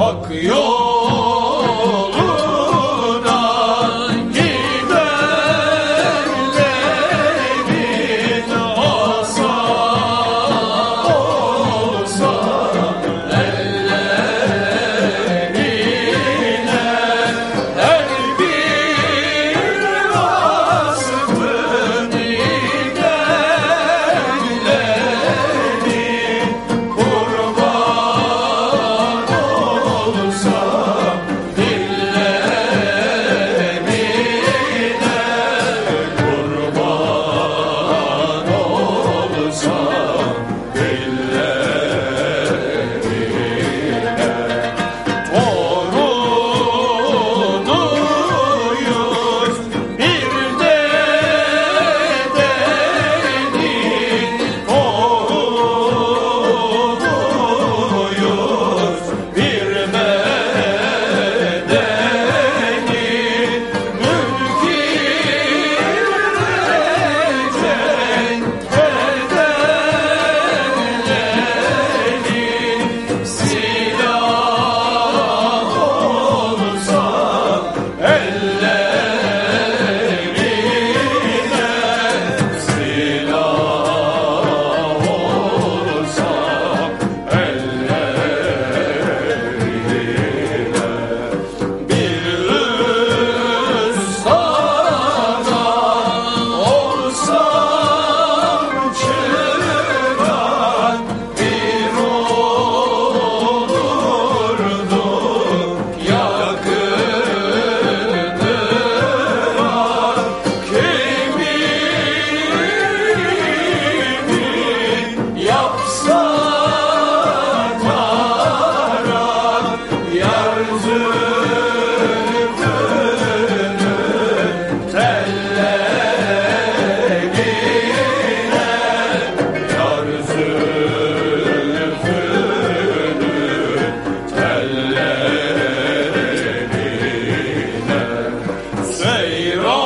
akıyor Ray, Ray.